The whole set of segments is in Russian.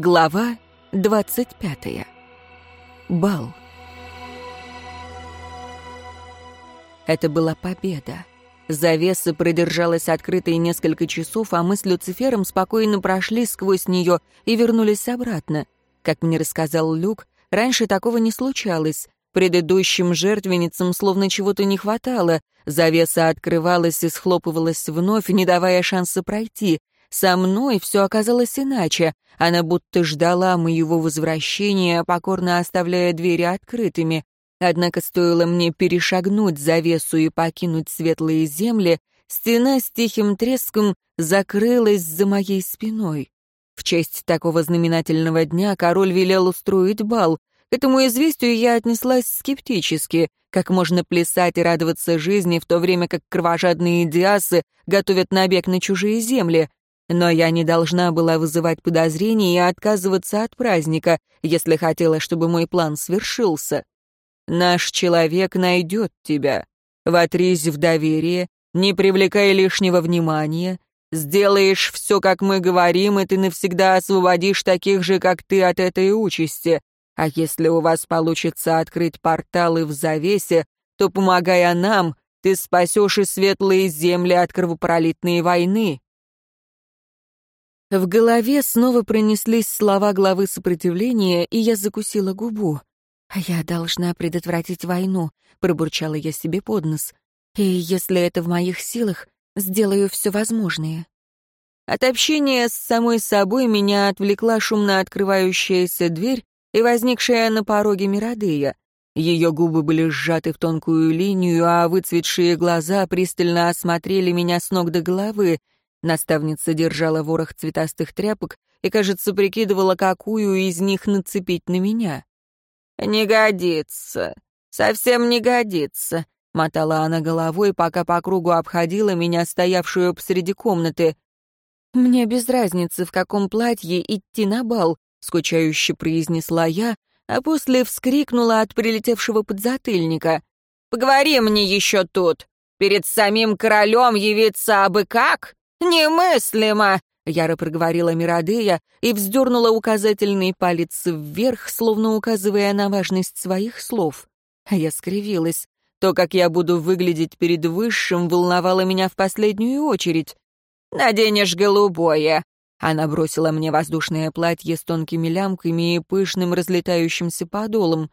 Глава 25. Бал. Это была победа. Завеса продержалась открытой несколько часов, а мы с Люцифером спокойно прошли сквозь нее и вернулись обратно. Как мне рассказал Люк, раньше такого не случалось. Предыдущим жертвенницам словно чего-то не хватало. Завеса открывалась и схлопывалась вновь, не давая шанса пройти. Со мной все оказалось иначе. Она будто ждала моего возвращения, покорно оставляя двери открытыми. Однако стоило мне перешагнуть завесу и покинуть светлые земли, стена с тихим треском закрылась за моей спиной. В честь такого знаменательного дня король велел устроить бал. К этому известию я отнеслась скептически. Как можно плясать и радоваться жизни, в то время как кровожадные диасы готовят набег на чужие земли? Но я не должна была вызывать подозрений и отказываться от праздника, если хотела, чтобы мой план свершился. Наш человек найдет тебя. Вотрись в доверие, не привлекай лишнего внимания. Сделаешь все, как мы говорим, и ты навсегда освободишь таких же, как ты, от этой участи. А если у вас получится открыть порталы в завесе, то, помогая нам, ты спасешь и светлые земли от кровопролитной войны». В голове снова пронеслись слова главы сопротивления, и я закусила губу. «А я должна предотвратить войну», — пробурчала я себе под нос. «И если это в моих силах, сделаю все возможное». От общения с самой собой меня отвлекла шумно открывающаяся дверь и возникшая на пороге Мирадея. Ее губы были сжаты в тонкую линию, а выцветшие глаза пристально осмотрели меня с ног до головы. Наставница держала ворох цветастых тряпок и, кажется, прикидывала, какую из них нацепить на меня. «Не годится. Совсем не годится», — мотала она головой, пока по кругу обходила меня, стоявшую посреди комнаты. «Мне без разницы, в каком платье идти на бал», — скучающе произнесла я, а после вскрикнула от прилетевшего подзатыльника. «Поговори мне еще тут! Перед самим королем явиться абы как? Немыслимо! Яро проговорила Мирадея и вздернула указательный палец вверх, словно указывая на важность своих слов. А я скривилась. То, как я буду выглядеть перед Высшим, волновало меня в последнюю очередь. «Наденешь голубое!» Она бросила мне воздушное платье с тонкими лямками и пышным разлетающимся подолом.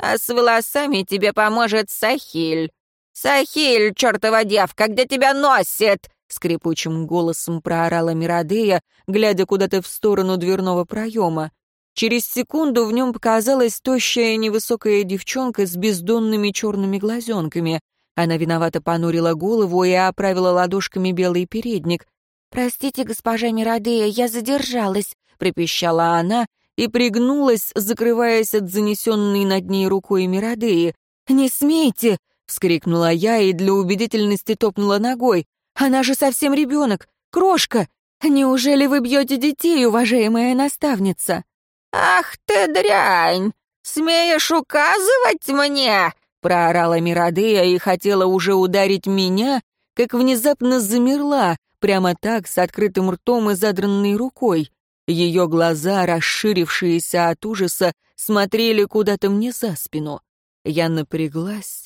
«А с волосами тебе поможет Сахиль. Сахиль, чертова девка, где тебя носит?» — скрипучим голосом проорала Мирадея, глядя куда-то в сторону дверного проема. Через секунду в нем показалась тощая невысокая девчонка с бездонными черными глазенками. Она виновато понурила голову и оправила ладошками белый передник. «Простите, госпожа Мирадея, я задержалась», — пропищала она и пригнулась, закрываясь от занесенной над ней рукой Мирадеи. «Не смейте!» — вскрикнула я и для убедительности топнула ногой. Она же совсем ребенок, крошка. Неужели вы бьете детей, уважаемая наставница?» «Ах ты дрянь! Смеешь указывать мне?» проорала Мирадея и хотела уже ударить меня, как внезапно замерла, прямо так, с открытым ртом и задранной рукой. Ее глаза, расширившиеся от ужаса, смотрели куда-то мне за спину. Я напряглась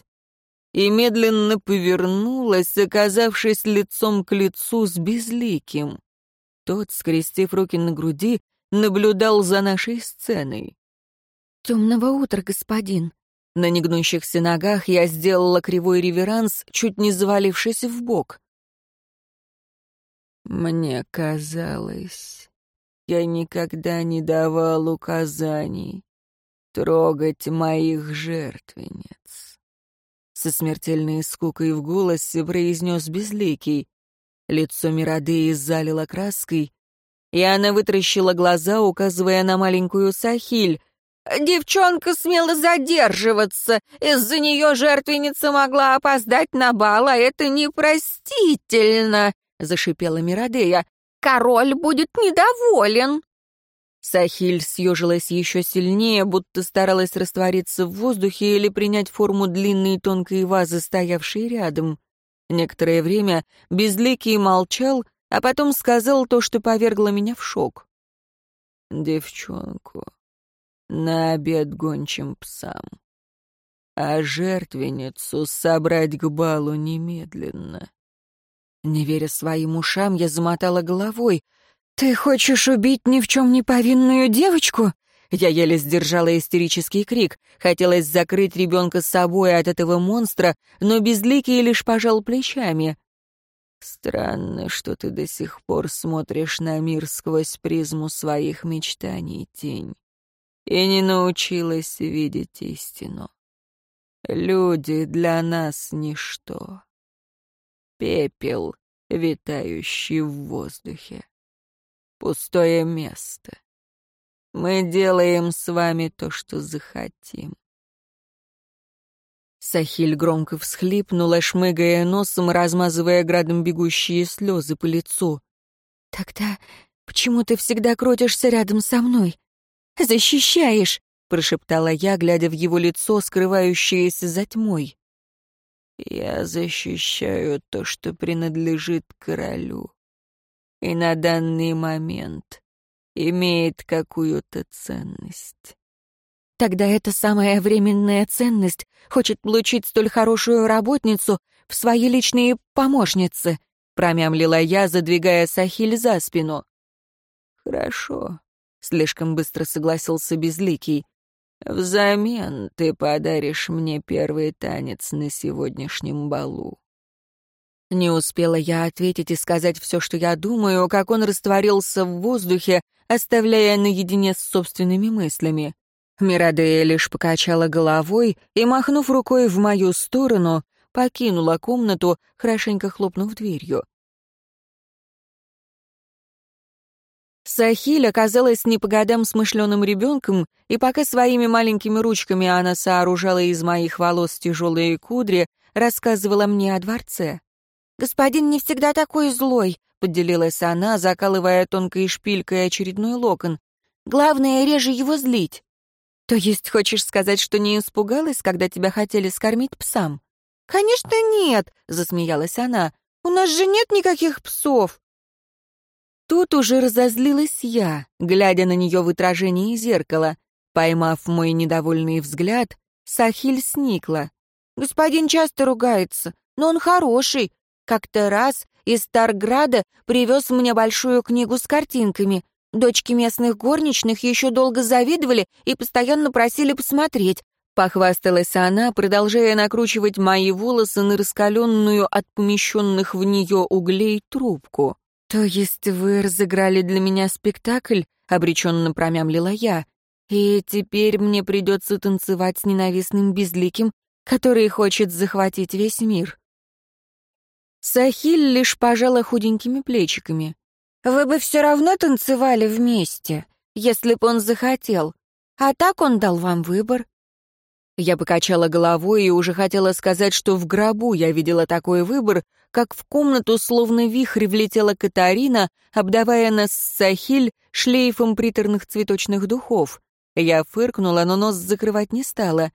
и медленно повернулась, оказавшись лицом к лицу с безликим. Тот, скрестив руки на груди, наблюдал за нашей сценой. «Темного утра, господин!» На негнущихся ногах я сделала кривой реверанс, чуть не завалившись в бок. «Мне казалось, я никогда не давал указаний трогать моих жертвенниц со смертельной скукой в голосе произнес Безликий. Лицо Мирадеи залило краской, и она вытращила глаза, указывая на маленькую Сахиль. «Девчонка смела задерживаться. Из-за нее жертвенница могла опоздать на бал, а это непростительно», — зашипела Мирадея. «Король будет недоволен». Сахиль съежилась еще сильнее, будто старалась раствориться в воздухе или принять форму длинной тонкой вазы, стоявшей рядом. Некоторое время Безликий молчал, а потом сказал то, что повергло меня в шок. девчонку на обед гончим псам, а жертвенницу собрать к балу немедленно. Не веря своим ушам, я замотала головой. «Ты хочешь убить ни в чем не повинную девочку?» Я еле сдержала истерический крик. Хотелось закрыть ребенка с собой от этого монстра, но Безликий лишь пожал плечами. «Странно, что ты до сих пор смотришь на мир сквозь призму своих мечтаний, тень, и не научилась видеть истину. Люди для нас — ничто. Пепел, витающий в воздухе. Пустое место. Мы делаем с вами то, что захотим. Сахиль громко всхлипнула, шмыгая носом, размазывая градом бегущие слезы по лицу. «Тогда почему ты всегда крутишься рядом со мной? Защищаешь!» — прошептала я, глядя в его лицо, скрывающееся за тьмой. «Я защищаю то, что принадлежит королю. И на данный момент имеет какую-то ценность. Тогда эта самая временная ценность хочет получить столь хорошую работницу в свои личные помощницы, промямлила я, задвигая Сахиль за спину. Хорошо, слишком быстро согласился Безликий. Взамен ты подаришь мне первый танец на сегодняшнем балу. Не успела я ответить и сказать все, что я думаю, как он растворился в воздухе, оставляя наедине с собственными мыслями. Мирадея лишь покачала головой и, махнув рукой в мою сторону, покинула комнату, хорошенько хлопнув дверью. Сахиль оказалась не по годам смышленым ребенком, и пока своими маленькими ручками она сооружала из моих волос тяжелые кудри, рассказывала мне о дворце. «Господин не всегда такой злой», — поделилась она, закалывая тонкой шпилькой очередной локон. «Главное, реже его злить». «То есть хочешь сказать, что не испугалась, когда тебя хотели скормить псам?» «Конечно нет», — засмеялась она. «У нас же нет никаких псов». Тут уже разозлилась я, глядя на нее в отражении зеркала. Поймав мой недовольный взгляд, Сахиль сникла. «Господин часто ругается, но он хороший. Как-то раз из Старграда привез мне большую книгу с картинками. Дочки местных горничных еще долго завидовали и постоянно просили посмотреть. Похвасталась она, продолжая накручивать мои волосы на раскаленную от помещенных в нее углей трубку. «То есть вы разыграли для меня спектакль?» — обреченно промямлила я. «И теперь мне придется танцевать с ненавистным безликим, который хочет захватить весь мир». Сахиль лишь пожала худенькими плечиками. «Вы бы все равно танцевали вместе, если б он захотел. А так он дал вам выбор». Я покачала головой и уже хотела сказать, что в гробу я видела такой выбор, как в комнату словно вихрь влетела Катарина, обдавая нас с Сахиль шлейфом приторных цветочных духов. Я фыркнула, но нос закрывать не стала.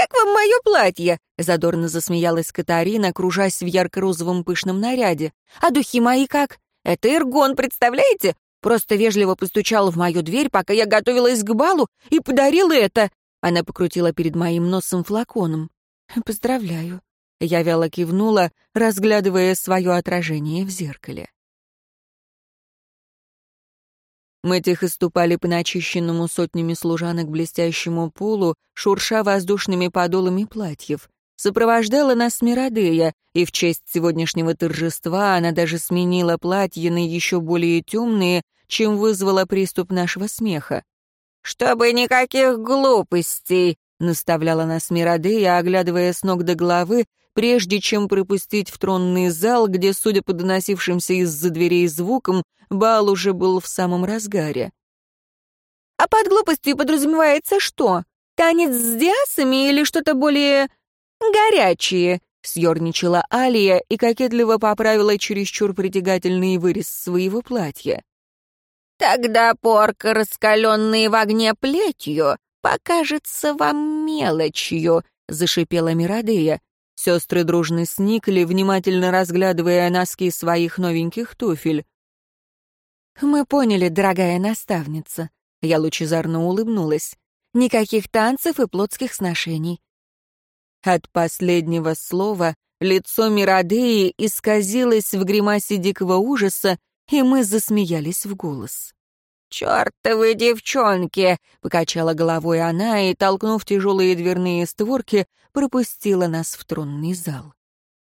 «Как вам мое платье?» — задорно засмеялась Катарина, кружась в ярко-розовом пышном наряде. «А духи мои как? Это Иргон, представляете? Просто вежливо постучал в мою дверь, пока я готовилась к балу, и подарил это!» Она покрутила перед моим носом флаконом. «Поздравляю». Я вяло кивнула, разглядывая свое отражение в зеркале. Мы тихо ступали по начищенному сотнями служанок блестящему полу, шурша воздушными подолами платьев. Сопровождала нас Мирадея, и в честь сегодняшнего торжества она даже сменила платье на еще более темные, чем вызвала приступ нашего смеха. «Чтобы никаких глупостей!» — наставляла нас Мирадея, оглядывая с ног до головы, прежде чем пропустить в тронный зал, где, судя по доносившимся из-за дверей звукам, бал уже был в самом разгаре. «А под глупостью подразумевается что? Танец с диасами или что-то более... горячее?» — съерничала Алия и кокетливо поправила чересчур притягательный вырез своего платья. «Тогда порка, раскаленная в огне плетью, покажется вам мелочью», — зашипела Мирадея. Сестры дружно сникли, внимательно разглядывая носки своих новеньких туфель. «Мы поняли, дорогая наставница. Я лучезарно улыбнулась. «Никаких танцев и плотских сношений». От последнего слова лицо Миродеи исказилось в гримасе дикого ужаса, и мы засмеялись в голос. «Чёртовы девчонки!» — покачала головой она и, толкнув тяжелые дверные створки, пропустила нас в тронный зал.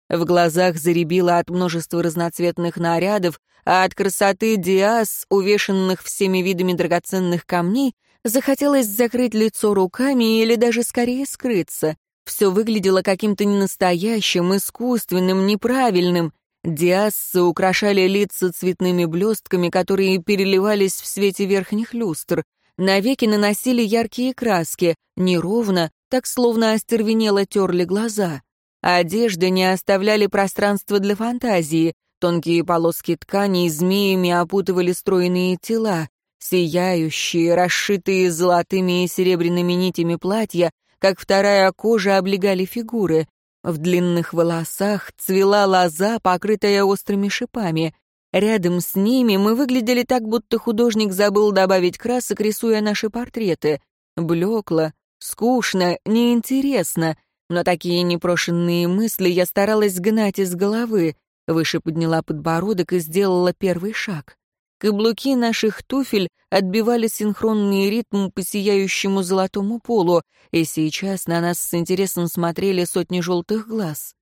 В глазах заребило от множества разноцветных нарядов, а от красоты диас, увешанных всеми видами драгоценных камней, захотелось закрыть лицо руками или даже скорее скрыться. Все выглядело каким-то ненастоящим, искусственным, неправильным. Диассы украшали лица цветными блестками, которые переливались в свете верхних люстр. Навеки наносили яркие краски, неровно, так словно остервенело терли глаза. Одежды не оставляли пространства для фантазии. Тонкие полоски тканей змеями опутывали стройные тела. Сияющие, расшитые золотыми и серебряными нитями платья, как вторая кожа, облегали фигуры. В длинных волосах цвела лоза, покрытая острыми шипами. Рядом с ними мы выглядели так, будто художник забыл добавить красок, рисуя наши портреты. Блекло, скучно, неинтересно — но такие непрошенные мысли я старалась гнать из головы. Выше подняла подбородок и сделала первый шаг. Каблуки наших туфель отбивали синхронный ритм по сияющему золотому полу, и сейчас на нас с интересом смотрели сотни желтых глаз.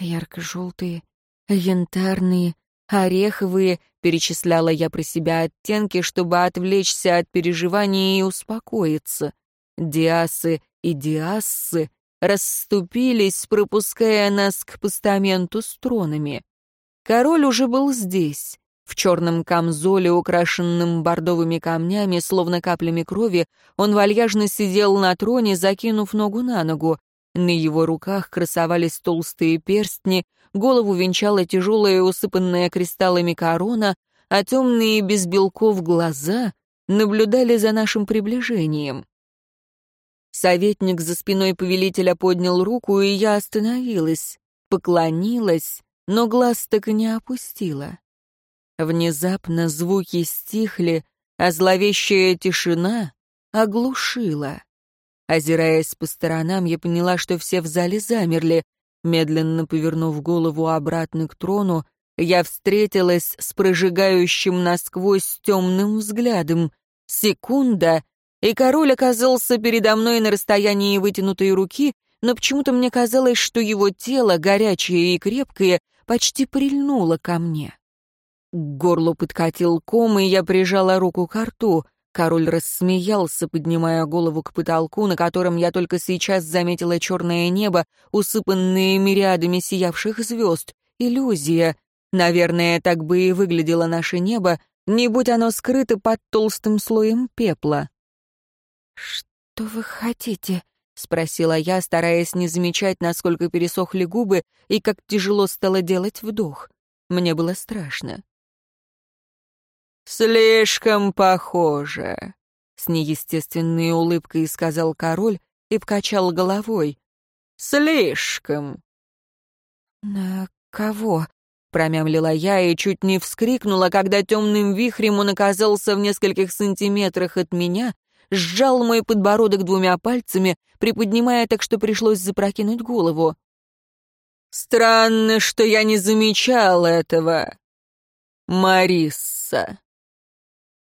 Ярко-желтые, янтарные, ореховые, перечисляла я про себя оттенки, чтобы отвлечься от переживаний и успокоиться. Диасы и диассы расступились, пропуская нас к постаменту с тронами. Король уже был здесь. В черном камзоле, украшенном бордовыми камнями, словно каплями крови, он вальяжно сидел на троне, закинув ногу на ногу. На его руках красовались толстые перстни, голову венчала тяжелая, усыпанная кристаллами корона, а темные без белков глаза наблюдали за нашим приближением. Советник за спиной повелителя поднял руку, и я остановилась, поклонилась, но глаз так и не опустила. Внезапно звуки стихли, а зловещая тишина оглушила. Озираясь по сторонам, я поняла, что все в зале замерли. Медленно повернув голову обратно к трону, я встретилась с прожигающим насквозь темным взглядом. Секунда, и король оказался передо мной на расстоянии вытянутой руки, но почему-то мне казалось, что его тело, горячее и крепкое, почти прильнуло ко мне. К горлу подкатил ком, и я прижала руку к рту. Король рассмеялся, поднимая голову к потолку, на котором я только сейчас заметила черное небо, усыпанное мириадами сиявших звезд. Иллюзия. Наверное, так бы и выглядело наше небо, не будь оно скрыто под толстым слоем пепла. «Что вы хотите?» — спросила я, стараясь не замечать, насколько пересохли губы и как тяжело стало делать вдох. Мне было страшно. «Слишком похоже», — с неестественной улыбкой сказал король и покачал головой. «Слишком». «На кого?» — промямлила я и чуть не вскрикнула, когда темным вихрем он оказался в нескольких сантиметрах от меня сжал мой подбородок двумя пальцами, приподнимая так, что пришлось запрокинуть голову. «Странно, что я не замечал этого, Марисса».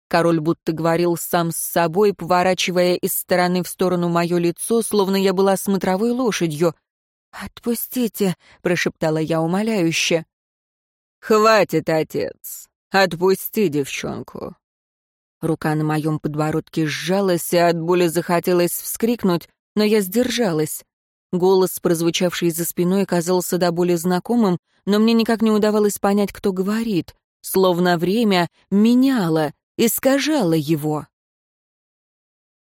Король будто говорил сам с собой, поворачивая из стороны в сторону мое лицо, словно я была смотровой лошадью. «Отпустите», — прошептала я умоляюще. «Хватит, отец. Отпусти девчонку. Рука на моем подбородке сжалась, и от боли захотелось вскрикнуть, но я сдержалась. Голос, прозвучавший за спиной, казался до боли знакомым, но мне никак не удавалось понять, кто говорит. Словно время меняло, искажало его.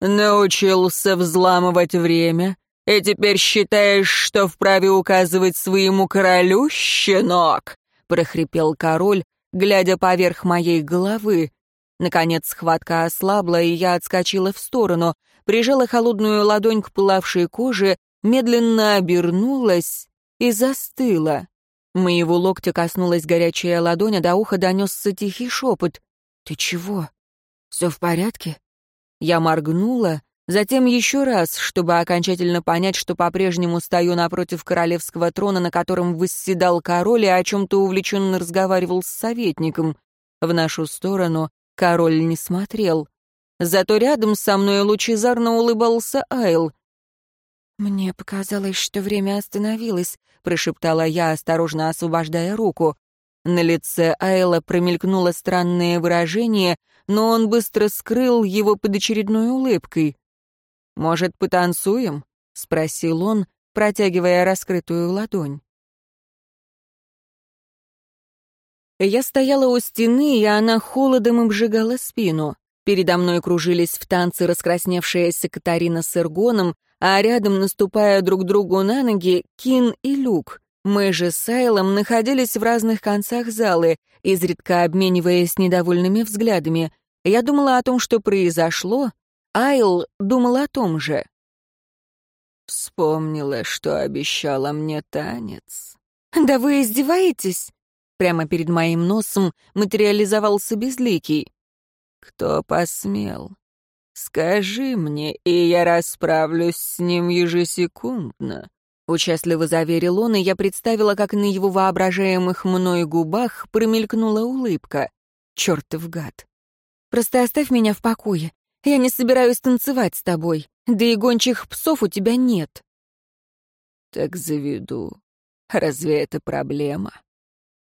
«Научился взламывать время, и теперь считаешь, что вправе указывать своему королю, щенок?» — прохрипел король, глядя поверх моей головы. Наконец схватка ослабла, и я отскочила в сторону, прижала холодную ладонь к пылавшей коже, медленно обернулась и застыла. Моего локтя коснулась горячая ладонь, а до уха донесся тихий шепот. «Ты чего? Все в порядке?» Я моргнула, затем еще раз, чтобы окончательно понять, что по-прежнему стою напротив королевского трона, на котором восседал король и о чем-то увлеченно разговаривал с советником. В нашу сторону король не смотрел. Зато рядом со мной лучезарно улыбался Айл. «Мне показалось, что время остановилось», — прошептала я, осторожно освобождая руку. На лице Айла промелькнуло странное выражение, но он быстро скрыл его под очередной улыбкой. «Может, потанцуем?» — спросил он, протягивая раскрытую ладонь. Я стояла у стены, и она холодом обжигала спину. Передо мной кружились в танце раскрасневшаяся Катарина с Эргоном, а рядом, наступая друг другу на ноги, Кин и Люк. Мы же с Айлом находились в разных концах залы, изредка обмениваясь недовольными взглядами. Я думала о том, что произошло. Айл думал о том же. Вспомнила, что обещала мне танец. «Да вы издеваетесь?» Прямо перед моим носом материализовался безликий. «Кто посмел? Скажи мне, и я расправлюсь с ним ежесекундно». Участливо заверил он, и я представила, как на его воображаемых мной губах промелькнула улыбка. Чертов гад. «Просто оставь меня в покое. Я не собираюсь танцевать с тобой. Да и гончих псов у тебя нет». «Так заведу. Разве это проблема?»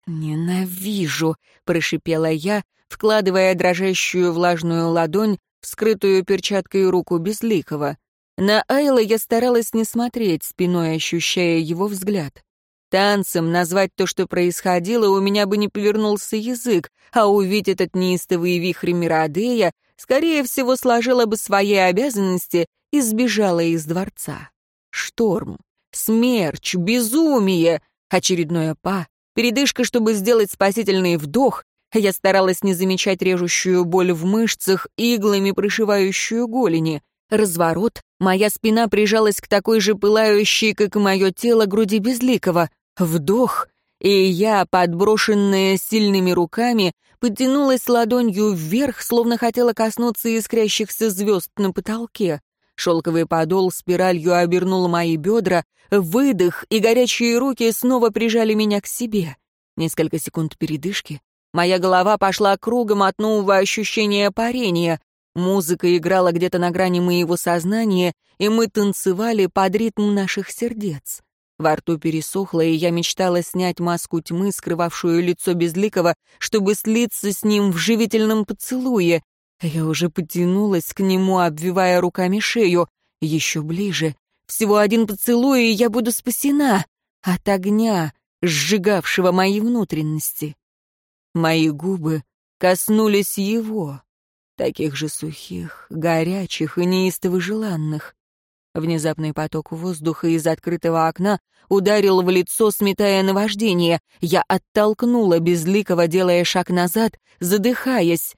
«Ненавижу», — прошипела я, вкладывая дрожащую влажную ладонь в скрытую перчаткой руку Безликого. На Айла я старалась не смотреть, спиной ощущая его взгляд. Танцем назвать то, что происходило, у меня бы не повернулся язык, а увидеть этот неистовый вихрь Мирадея, скорее всего, сложила бы свои обязанности и сбежала из дворца. Шторм, смерч, безумие, очередное па, передышка, чтобы сделать спасительный вдох. Я старалась не замечать режущую боль в мышцах, иглами прошивающую голени — Разворот, моя спина прижалась к такой же пылающей, как и мое тело, груди безликого. Вдох, и я, подброшенная сильными руками, подтянулась ладонью вверх, словно хотела коснуться искрящихся звезд на потолке. Шелковый подол спиралью обернул мои бедра, выдох, и горячие руки снова прижали меня к себе. Несколько секунд передышки. Моя голова пошла кругом от нового ощущения парения. Музыка играла где-то на грани моего сознания, и мы танцевали под ритм наших сердец. Во рту пересохло, и я мечтала снять маску тьмы, скрывавшую лицо Безликого, чтобы слиться с ним в живительном поцелуе. Я уже потянулась к нему, обвивая руками шею. Еще ближе. Всего один поцелуй, и я буду спасена от огня, сжигавшего мои внутренности. Мои губы коснулись его таких же сухих, горячих и неистово желанных. Внезапный поток воздуха из открытого окна ударил в лицо, сметая наваждение. Я оттолкнула безликого, делая шаг назад, задыхаясь.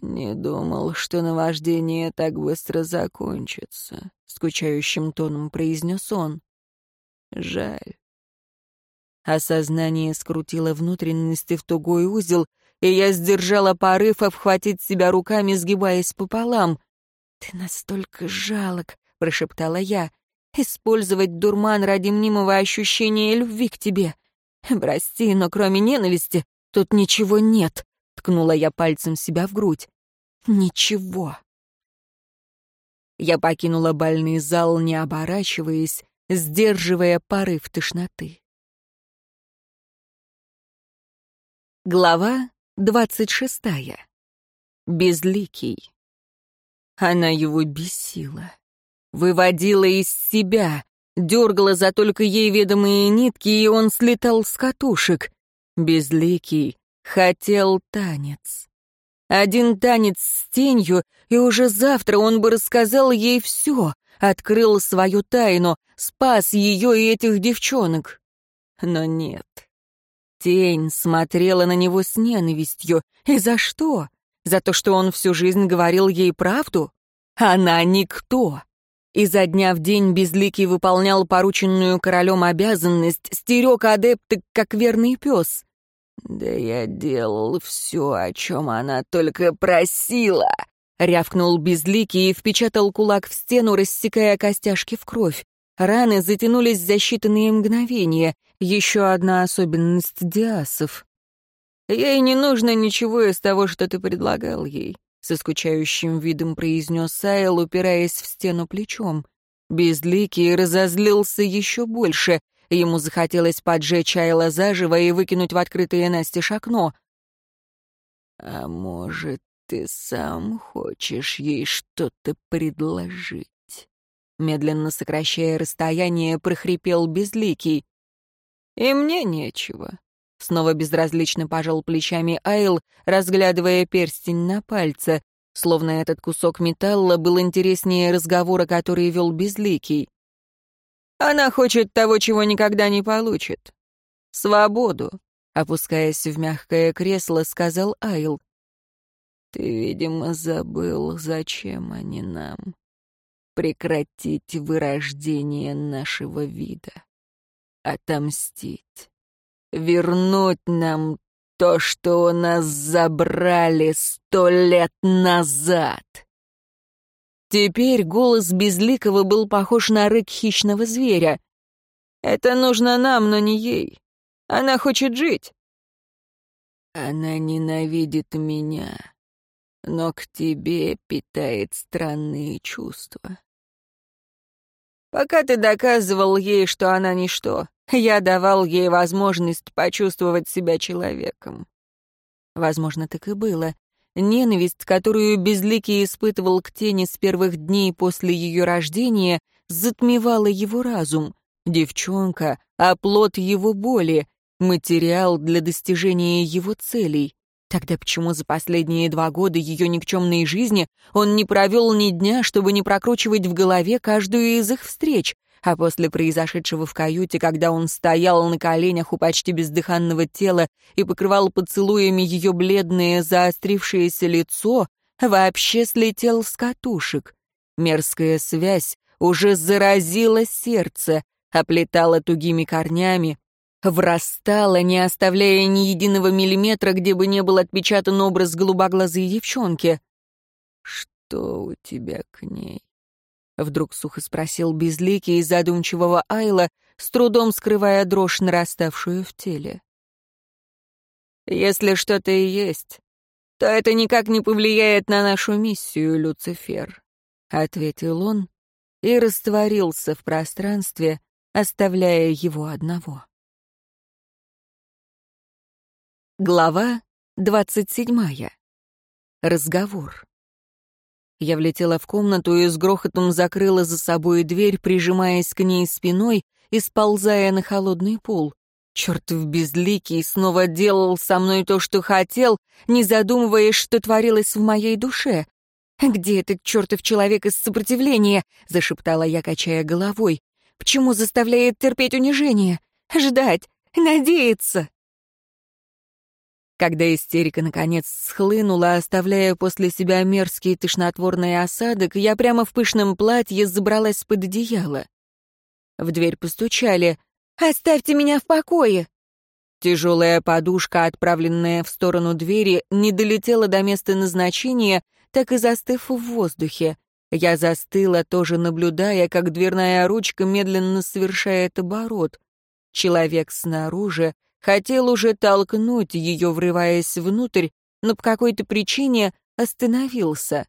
«Не думал, что наваждение так быстро закончится», — скучающим тоном произнес он. «Жаль». Осознание скрутило внутренности в тугой узел, и я сдержала порыв обхватить себя руками, сгибаясь пополам. «Ты настолько жалок», — прошептала я, — «использовать дурман ради мнимого ощущения любви к тебе. Прости, но кроме ненависти тут ничего нет», — ткнула я пальцем себя в грудь. «Ничего». Я покинула бальный зал, не оборачиваясь, сдерживая порыв тошноты. Глава Двадцать шестая. Безликий. Она его бесила. Выводила из себя, дергала за только ей ведомые нитки, и он слетал с катушек. Безликий хотел танец. Один танец с тенью, и уже завтра он бы рассказал ей все, открыл свою тайну, спас ее и этих девчонок. Но нет. Тень смотрела на него с ненавистью. И за что? За то, что он всю жизнь говорил ей правду? Она никто. Изо дня в день Безликий выполнял порученную королем обязанность, стерег адепты, как верный пес. «Да я делал все, о чем она только просила», — рявкнул безликий и впечатал кулак в стену, рассекая костяшки в кровь. Раны затянулись за считанные мгновения. Еще одна особенность диасов. «Ей не нужно ничего из того, что ты предлагал ей», — со скучающим видом произнес Сайл, упираясь в стену плечом. Безликий разозлился еще больше. Ему захотелось поджечь Айла заживо и выкинуть в открытое настежь окно. «А может, ты сам хочешь ей что-то предложить?» Медленно сокращая расстояние, прохрипел Безликий. «И мне нечего». Снова безразлично пожал плечами Айл, разглядывая перстень на пальце, словно этот кусок металла был интереснее разговора, который вел Безликий. «Она хочет того, чего никогда не получит. Свободу», — опускаясь в мягкое кресло, сказал Айл. «Ты, видимо, забыл, зачем они нам. Прекратить вырождение нашего вида. Отомстить. Вернуть нам то, что у нас забрали сто лет назад». Теперь голос Безликого был похож на рык хищного зверя. «Это нужно нам, но не ей. Она хочет жить». «Она ненавидит меня», но к тебе питает странные чувства. Пока ты доказывал ей, что она ничто, я давал ей возможность почувствовать себя человеком. Возможно, так и было. Ненависть, которую Безликий испытывал к тени с первых дней после ее рождения, затмевала его разум. Девчонка — оплот его боли, материал для достижения его целей. Тогда почему за последние два года ее никчемной жизни он не провел ни дня, чтобы не прокручивать в голове каждую из их встреч, а после произошедшего в каюте, когда он стоял на коленях у почти бездыханного тела и покрывал поцелуями ее бледное заострившееся лицо, вообще слетел с катушек. Мерзкая связь уже заразила сердце, оплетала тугими корнями, врастала, не оставляя ни единого миллиметра, где бы не был отпечатан образ голубоглазой девчонки. «Что у тебя к ней?» Вдруг сухо спросил безликий из задумчивого Айла, с трудом скрывая дрожь, нараставшую в теле. «Если что-то и есть, то это никак не повлияет на нашу миссию, Люцифер», — ответил он и растворился в пространстве, оставляя его одного. Глава двадцать седьмая. Разговор. Я влетела в комнату и с грохотом закрыла за собой дверь, прижимаясь к ней спиной и сползая на холодный пол. Чертов безликий снова делал со мной то, что хотел, не задумываясь, что творилось в моей душе. «Где этот чертов человек из сопротивления?» — зашептала я, качая головой. «Почему заставляет терпеть унижение? Ждать? Надеяться?» Когда истерика наконец схлынула, оставляя после себя мерзкий тошнотворный осадок, я прямо в пышном платье забралась под одеяло. В дверь постучали. «Оставьте меня в покое!» Тяжелая подушка, отправленная в сторону двери, не долетела до места назначения, так и застыв в воздухе. Я застыла, тоже наблюдая, как дверная ручка медленно совершает оборот. Человек снаружи Хотел уже толкнуть ее, врываясь внутрь, но по какой-то причине остановился.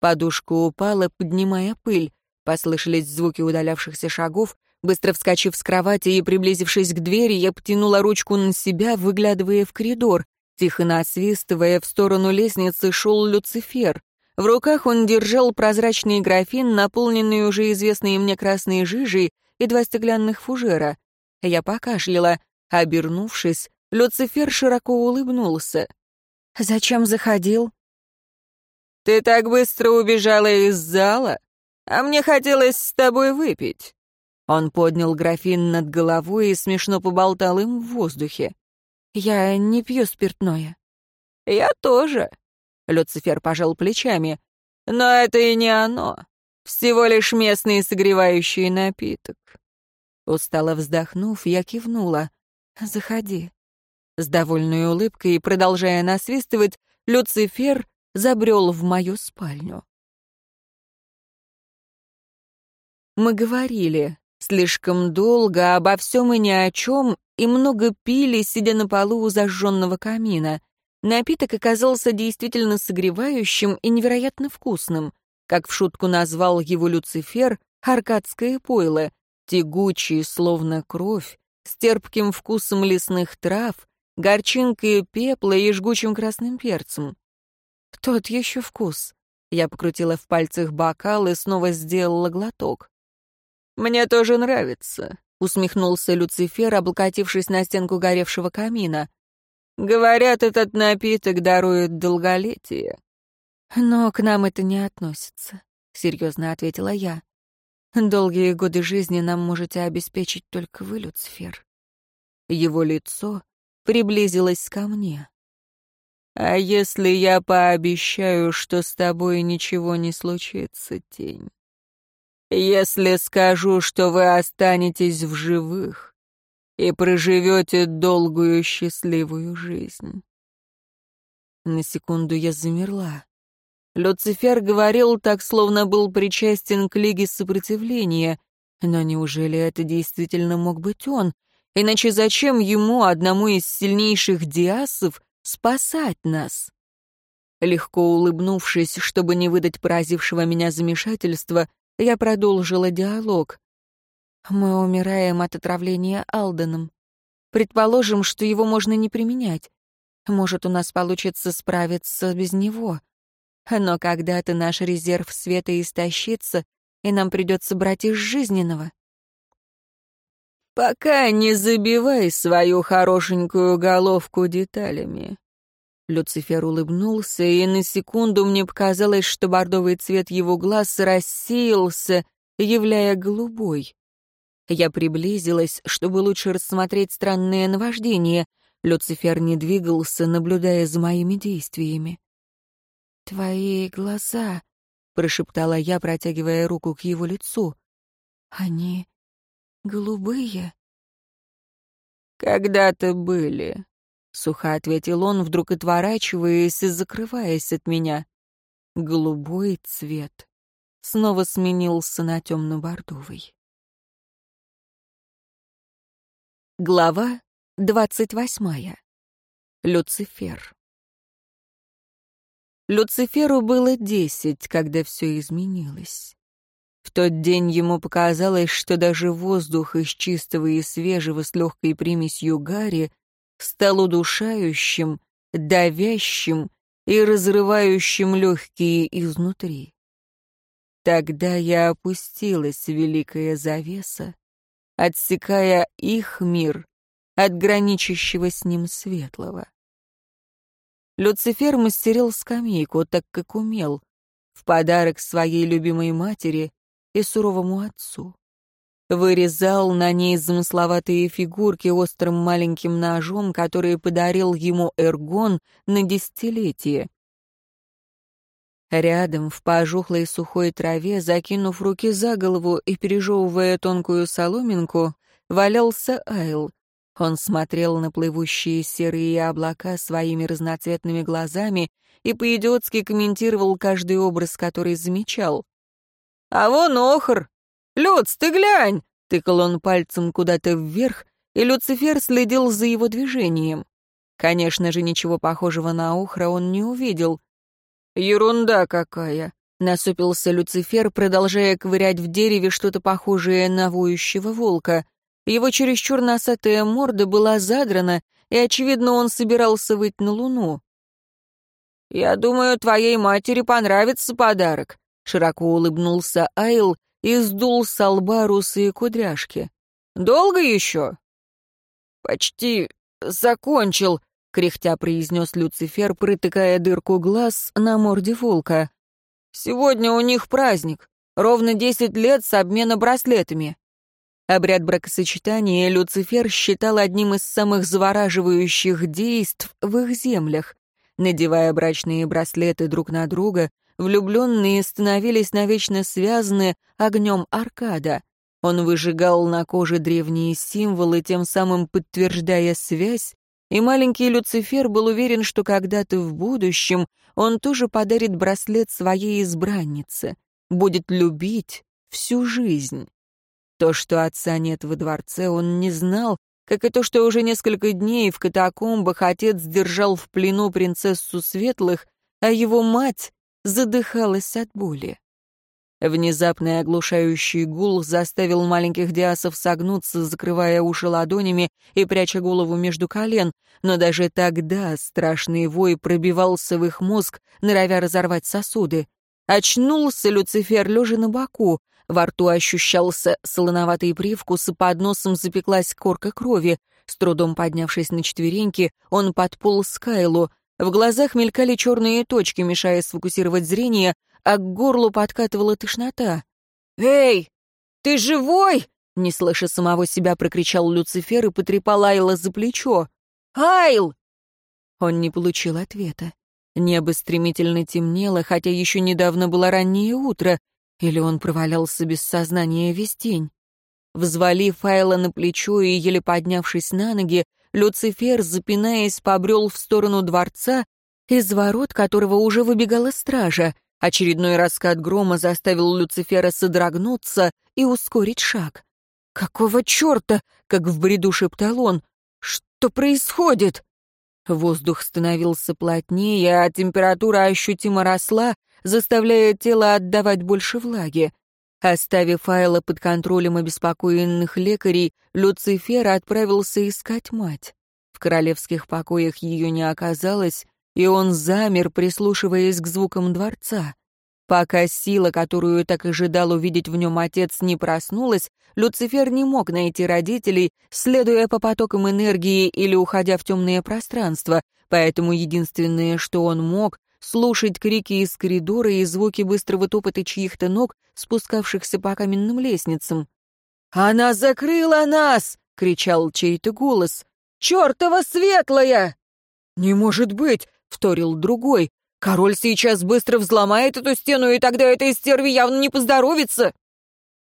Подушка упала, поднимая пыль. Послышались звуки удалявшихся шагов. Быстро вскочив с кровати и приблизившись к двери, я потянула ручку на себя, выглядывая в коридор. Тихо насвистывая, в сторону лестницы шел Люцифер. В руках он держал прозрачный графин, наполненный уже известной мне красной жижей, и два стеклянных фужера. Я покашляла. Обернувшись, Люцифер широко улыбнулся. «Зачем заходил?» «Ты так быстро убежала из зала, а мне хотелось с тобой выпить». Он поднял графин над головой и смешно поболтал им в воздухе. «Я не пью спиртное». «Я тоже», — Люцифер пожал плечами. «Но это и не оно. Всего лишь местный согревающий напиток». Устало вздохнув, я кивнула. «Заходи». С довольной улыбкой, продолжая насвистывать, Люцифер забрел в мою спальню. Мы говорили слишком долго обо всем и ни о чем, и много пили, сидя на полу у зажженного камина. Напиток оказался действительно согревающим и невероятно вкусным. Как в шутку назвал его Люцифер, аркадское пойло, тягучий, словно кровь, с терпким вкусом лесных трав, горчинкой пепла и жгучим красным перцем. Тот еще вкус. Я покрутила в пальцах бокал и снова сделала глоток. «Мне тоже нравится», — усмехнулся Люцифер, облокотившись на стенку горевшего камина. «Говорят, этот напиток дарует долголетие». «Но к нам это не относится», — серьезно ответила я. «Долгие годы жизни нам можете обеспечить только вы, Люцифер». Его лицо приблизилось ко мне. «А если я пообещаю, что с тобой ничего не случится, тень?» «Если скажу, что вы останетесь в живых и проживете долгую счастливую жизнь?» На секунду я замерла. Люцифер говорил так, словно был причастен к Лиге Сопротивления. Но неужели это действительно мог быть он? Иначе зачем ему, одному из сильнейших диасов, спасать нас? Легко улыбнувшись, чтобы не выдать поразившего меня замешательства, я продолжила диалог. Мы умираем от отравления Алденом. Предположим, что его можно не применять. Может, у нас получится справиться без него. Но когда-то наш резерв света истощится, и нам придется брать из жизненного. «Пока не забивай свою хорошенькую головку деталями». Люцифер улыбнулся, и на секунду мне показалось, что бордовый цвет его глаз рассеялся, являя голубой. Я приблизилась, чтобы лучше рассмотреть странное наваждение. Люцифер не двигался, наблюдая за моими действиями. «Твои глаза», — прошептала я, протягивая руку к его лицу. «Они голубые». «Когда-то были», — сухо ответил он, вдруг отворачиваясь и закрываясь от меня. Голубой цвет снова сменился на темно-бордовый. Глава двадцать восьмая. Люцифер. Люциферу было десять, когда все изменилось. В тот день ему показалось, что даже воздух из чистого и свежего с легкой примесью гари стал удушающим, давящим и разрывающим легкие изнутри. Тогда я опустилась, великая завеса, отсекая их мир от граничащего с ним светлого. Люцифер мастерил скамейку, так как умел, в подарок своей любимой матери и суровому отцу. Вырезал на ней замысловатые фигурки острым маленьким ножом, который подарил ему Эргон на десятилетие. Рядом, в пожухлой сухой траве, закинув руки за голову и пережевывая тонкую соломинку, валялся Айл, он смотрел на плывущие серые облака своими разноцветными глазами и по-идиотски комментировал каждый образ, который замечал. «А вон охр! Люц, ты глянь!» — тыкал он пальцем куда-то вверх, и Люцифер следил за его движением. Конечно же, ничего похожего на охра он не увидел. «Ерунда какая!» — насупился Люцифер, продолжая ковырять в дереве что-то похожее на воющего волка. Его чересчур носатая морда была задрана, и, очевидно, он собирался выйти на луну. «Я думаю, твоей матери понравится подарок», — широко улыбнулся Айл и сдул с лба русые кудряшки. «Долго еще?» «Почти закончил», — кряхтя произнес Люцифер, притыкая дырку глаз на морде волка. «Сегодня у них праздник. Ровно десять лет с обмена браслетами. Обряд бракосочетания Люцифер считал одним из самых завораживающих действий в их землях. Надевая брачные браслеты друг на друга, влюбленные становились навечно связаны огнем Аркада. Он выжигал на коже древние символы, тем самым подтверждая связь и маленький Люцифер был уверен, что когда-то в будущем он тоже подарит браслет своей избраннице, будет любить всю жизнь. То, что отца нет во дворце, он не знал, как и то, что уже несколько дней в катакомбах отец держал в плену принцессу Светлых, а его мать задыхалась от боли. Внезапный оглушающий гул заставил маленьких диасов согнуться, закрывая уши ладонями и пряча голову между колен, но даже тогда страшный вой пробивался в их мозг, норовя разорвать сосуды. Очнулся Люцифер, лежа на боку. Во рту ощущался солоноватый привкус, и под носом запеклась корка крови. С трудом поднявшись на четвереньки, он подполз к Кайлу. В глазах мелькали черные точки, мешая сфокусировать зрение, а к горлу подкатывала тошнота. «Эй, ты живой?» — не слыша самого себя, прокричал Люцифер и потрепал Айла за плечо. «Айл!» Он не получил ответа. Небо стремительно темнело, хотя еще недавно было раннее утро, или он провалялся без сознания весь день. Взвалив Айла на плечо и еле поднявшись на ноги, Люцифер, запинаясь, побрел в сторону дворца, из ворот которого уже выбегала стража. Очередной раскат грома заставил Люцифера содрогнуться и ускорить шаг. «Какого черта?» — как в бреду шептал он. «Что происходит?» Воздух становился плотнее, а температура ощутимо росла, заставляя тело отдавать больше влаги. Оставив Айла под контролем обеспокоенных лекарей, Люцифер отправился искать мать. В королевских покоях ее не оказалось, и он замер, прислушиваясь к звукам дворца. Пока сила, которую так ожидал увидеть в нем отец, не проснулась, Люцифер не мог найти родителей, следуя по потокам энергии или уходя в темное пространство, поэтому единственное, что он мог, слушать крики из коридора и звуки быстрого топота чьих-то ног, спускавшихся по каменным лестницам. «Она закрыла нас!» — кричал чей-то голос. «Чертова светлая!» «Не может быть! вторил другой. «Король сейчас быстро взломает эту стену, и тогда этой стерве явно не поздоровится!»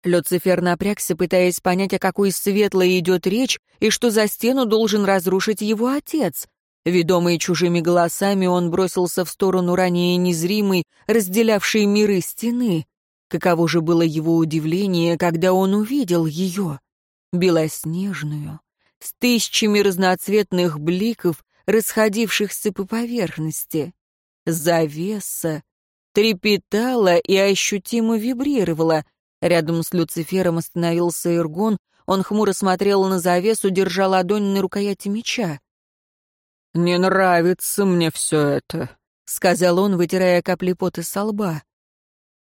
Люцифер напрягся, пытаясь понять, о какой светлой идет речь, и что за стену должен разрушить его отец. Ведомый чужими голосами, он бросился в сторону ранее незримой, разделявшей миры стены. Каково же было его удивление, когда он увидел ее, белоснежную, с тысячами разноцветных бликов, расходившихся по поверхности. Завеса трепетала и ощутимо вибрировала. Рядом с Люцифером остановился Иргон, он хмуро смотрел на завесу, держа ладонь на рукояти меча. «Не нравится мне все это», — сказал он, вытирая капли пота со лба.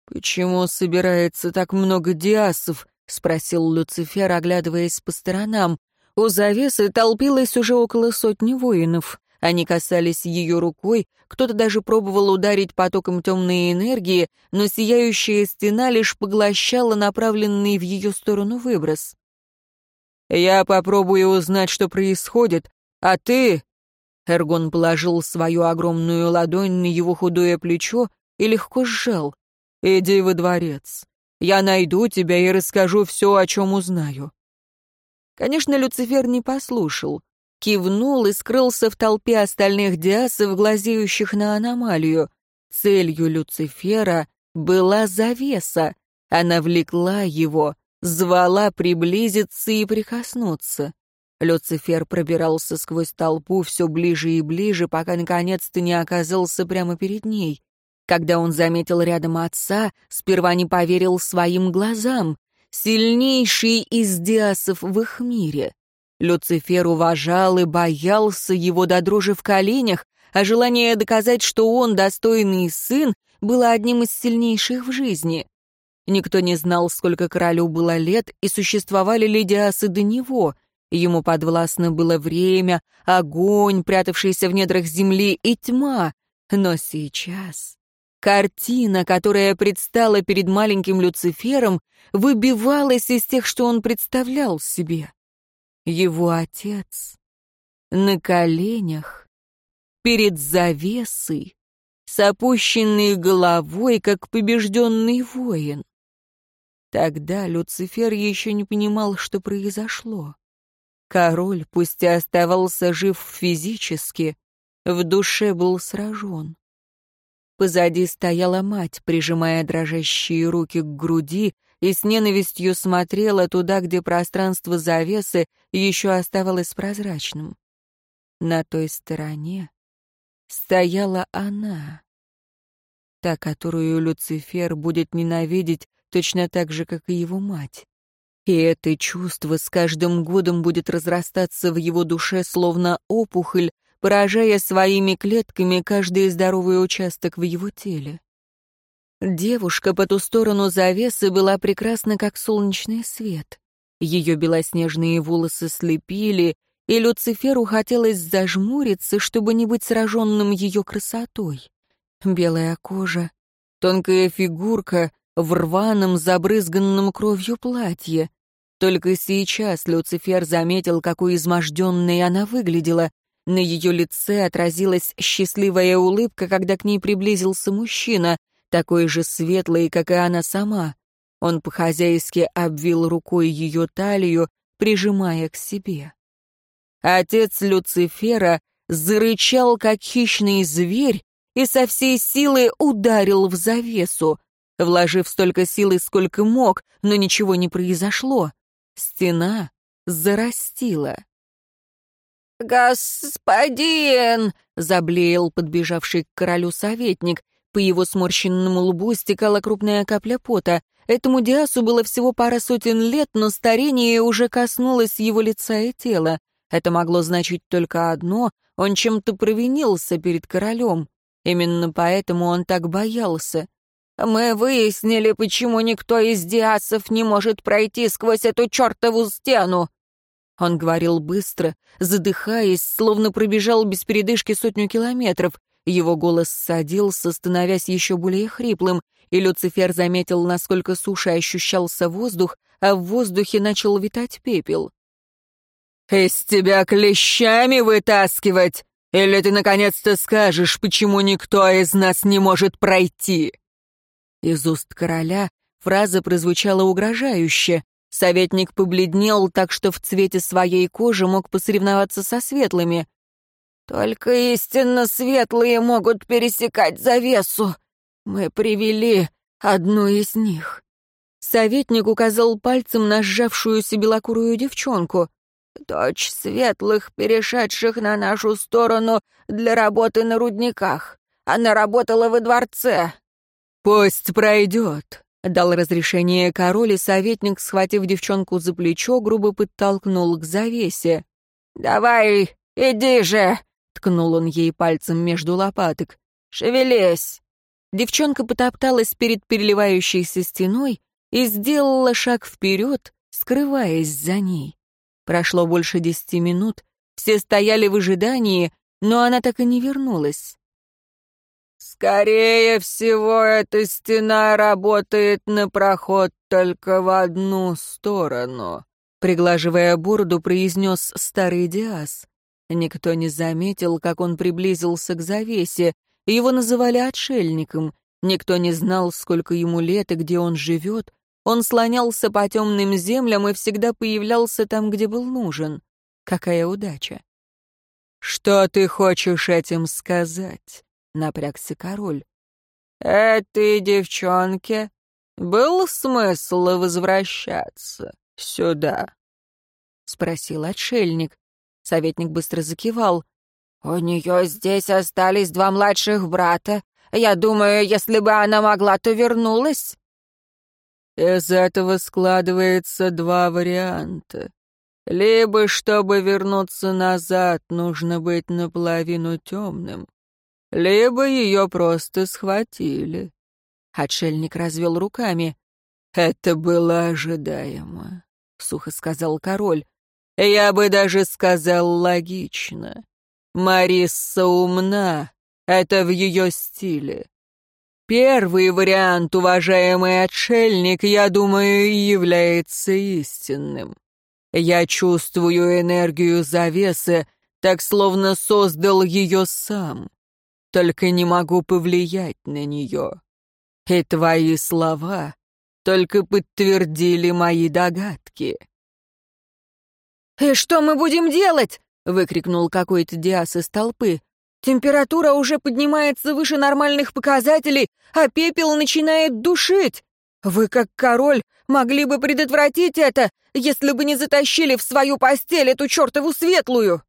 «Почему собирается так много диасов?» — спросил Люцифер, оглядываясь по сторонам. У завесы толпилось уже около сотни воинов. Они касались ее рукой, кто-то даже пробовал ударить потоком темной энергии, но сияющая стена лишь поглощала направленный в ее сторону выброс. «Я попробую узнать, что происходит, а ты...» Эргон положил свою огромную ладонь на его худое плечо и легко сжал. «Иди во дворец. Я найду тебя и расскажу все, о чем узнаю. Конечно, Люцифер не послушал. Кивнул и скрылся в толпе остальных диасов, глазеющих на аномалию. Целью Люцифера была завеса. Она влекла его, звала приблизиться и прикоснуться. Люцифер пробирался сквозь толпу все ближе и ближе, пока наконец-то не оказался прямо перед ней. Когда он заметил рядом отца, сперва не поверил своим глазам сильнейший из диасов в их мире. Люцифер уважал и боялся его до дрожи в коленях, а желание доказать, что он достойный сын, было одним из сильнейших в жизни. Никто не знал, сколько королю было лет, и существовали ли диасы до него. Ему подвластно было время, огонь, прятавшийся в недрах земли, и тьма. Но сейчас Картина, которая предстала перед маленьким Люцифером, выбивалась из тех, что он представлял себе. Его отец на коленях, перед завесой, с опущенной головой, как побежденный воин. Тогда Люцифер еще не понимал, что произошло. Король, пусть и оставался жив физически, в душе был сражен. Позади стояла мать, прижимая дрожащие руки к груди, и с ненавистью смотрела туда, где пространство завесы еще оставалось прозрачным. На той стороне стояла она, та, которую Люцифер будет ненавидеть точно так же, как и его мать. И это чувство с каждым годом будет разрастаться в его душе, словно опухоль, поражая своими клетками каждый здоровый участок в его теле. Девушка по ту сторону завесы была прекрасна, как солнечный свет. Ее белоснежные волосы слепили, и Люциферу хотелось зажмуриться, чтобы не быть сраженным ее красотой. Белая кожа, тонкая фигурка в рваном, забрызганном кровью платье, только сейчас Люцифер заметил, какой изможденной она выглядела. На ее лице отразилась счастливая улыбка, когда к ней приблизился мужчина, такой же светлый, как и она сама. Он по-хозяйски обвил рукой ее талию, прижимая к себе. Отец Люцифера зарычал, как хищный зверь, и со всей силы ударил в завесу, вложив столько силы, сколько мог, но ничего не произошло. Стена зарастила. «Господин!» — заблеял подбежавший к королю советник. По его сморщенному лбу стекала крупная капля пота. Этому Диасу было всего пара сотен лет, но старение уже коснулось его лица и тела. Это могло значить только одно — он чем-то провинился перед королем. Именно поэтому он так боялся. Мы выяснили, почему никто из диасов не может пройти сквозь эту чертову стену. Он говорил быстро, задыхаясь, словно пробежал без передышки сотню километров. Его голос садился, становясь еще более хриплым, и Люцифер заметил, насколько суше ощущался воздух, а в воздухе начал витать пепел. «Из тебя клещами вытаскивать? Или ты наконец-то скажешь, почему никто из нас не может пройти?» Из уст короля фраза прозвучала угрожающе. Советник побледнел так, что в цвете своей кожи мог посоревноваться со светлыми. «Только истинно светлые могут пересекать завесу. Мы привели одну из них». Советник указал пальцем на сжавшуюся белокурую девчонку. «Дочь светлых, перешедших на нашу сторону для работы на рудниках. Она работала во дворце, «Пусть пройдет», — дал разрешение король, и советник, схватив девчонку за плечо, грубо подтолкнул к завесе. «Давай, иди же!» — ткнул он ей пальцем между лопаток. «Шевелись!» Девчонка потопталась перед переливающейся стеной и сделала шаг вперед, скрываясь за ней. Прошло больше десяти минут, все стояли в ожидании, но она так и не вернулась. «Скорее всего, эта стена работает на проход только в одну сторону», приглаживая бороду, произнес старый Диас. Никто не заметил, как он приблизился к завесе. Его называли отшельником. Никто не знал, сколько ему лет и где он живет. Он слонялся по темным землям и всегда появлялся там, где был нужен. Какая удача! «Что ты хочешь этим сказать?» — напрягся король. «Этой девчонке был смысл возвращаться сюда?» — спросил отшельник. Советник быстро закивал. «У нее здесь остались два младших брата. Я думаю, если бы она могла, то вернулась». Из этого складывается два варианта. Либо, чтобы вернуться назад, нужно быть наполовину темным, либо ее просто схватили. Отшельник развел руками. «Это было ожидаемо», — сухо сказал король. «Я бы даже сказал логично. Марисса умна, это в ее стиле. Первый вариант, уважаемый отшельник, я думаю, является истинным. Я чувствую энергию завесы, так словно создал ее сам только не могу повлиять на нее. И твои слова только подтвердили мои догадки. «И что мы будем делать?» — выкрикнул какой-то Диас из толпы. «Температура уже поднимается выше нормальных показателей, а пепел начинает душить. Вы, как король, могли бы предотвратить это, если бы не затащили в свою постель эту чертову светлую!»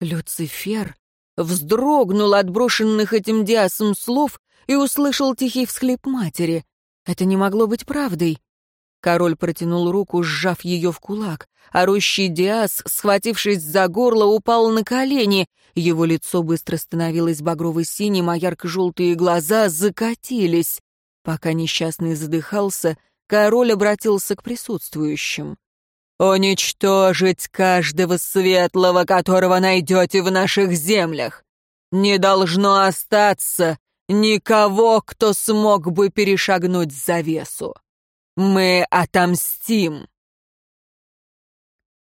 Люцифер вздрогнул от брошенных этим Диасом слов и услышал тихий всхлип матери. Это не могло быть правдой. Король протянул руку, сжав ее в кулак. Орущий Диас, схватившись за горло, упал на колени. Его лицо быстро становилось багрово-синим, а ярко-желтые глаза закатились. Пока несчастный задыхался, король обратился к присутствующим. «Уничтожить каждого светлого, которого найдете в наших землях! Не должно остаться никого, кто смог бы перешагнуть завесу!» Мы отомстим!»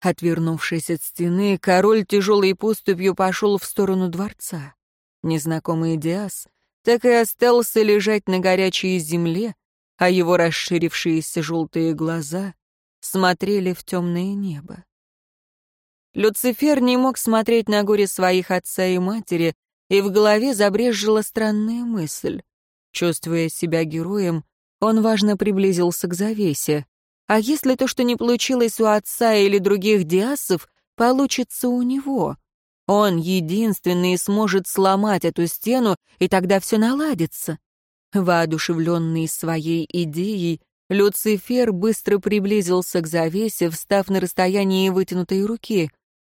Отвернувшись от стены, король тяжелой поступью пошел в сторону дворца. Незнакомый Диас так и остался лежать на горячей земле, а его расширившиеся желтые глаза смотрели в темное небо. Люцифер не мог смотреть на горе своих отца и матери, и в голове забрежжила странная мысль. Чувствуя себя героем, он важно приблизился к завесе. А если то, что не получилось у отца или других диасов, получится у него? Он единственный сможет сломать эту стену, и тогда все наладится. Воодушевленный своей идеей, Люцифер быстро приблизился к завесе, встав на расстоянии вытянутой руки.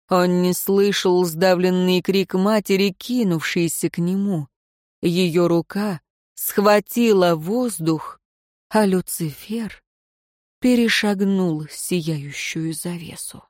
Он не слышал сдавленный крик матери, кинувшейся к нему. Ее рука схватила воздух а Люцифер перешагнул сияющую завесу.